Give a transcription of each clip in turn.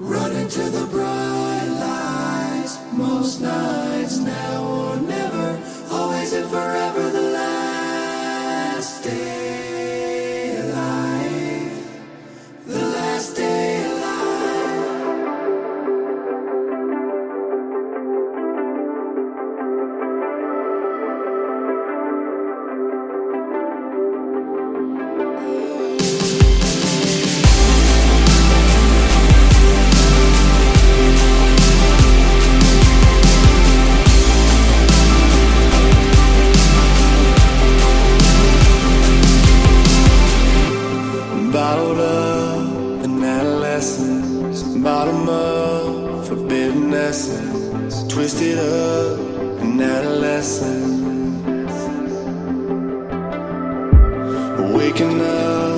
Running to the bright lights, most nights, now forbidden essence, twisted up in adolescence. Waking up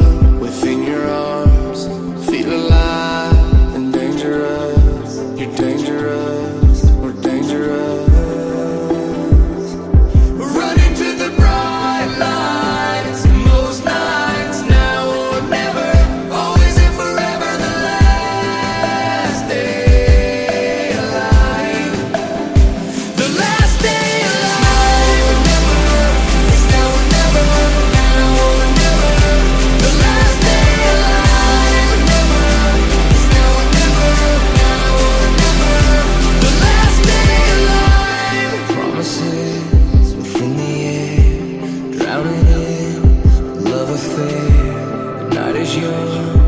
your